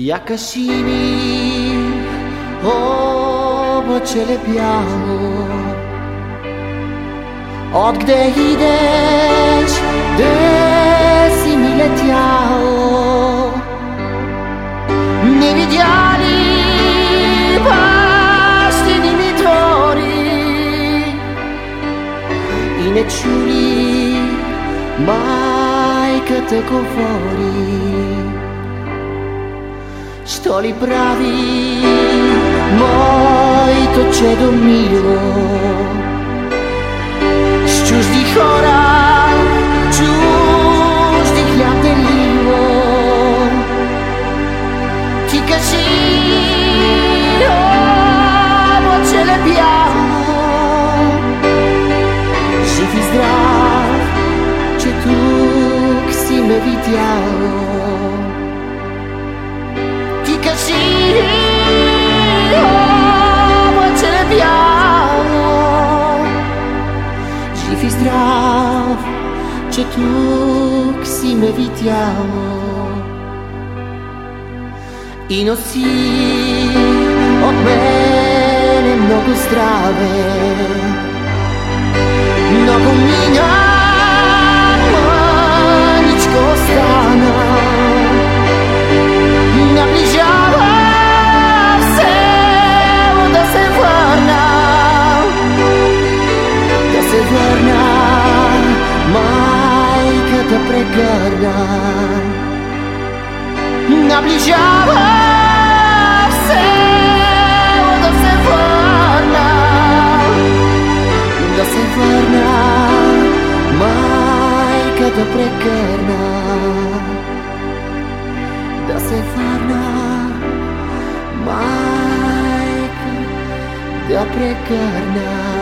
Ja Cassini, ovo čele pjavo Od gde ideš, gde si mi letjao Ne vidjali baštini mi tvori I ne čuli majka te govori to li pravi Moj to čedo milo Z chora, oral di ja delilo Ti kasi Omo ce le biamo Živi zdrav Če tu ksi me vidjao жив и здрав, че тук си ме видяла и носи от мене много здраве. меня наближала. Da precarna, da sefarna, mãe, de precarna.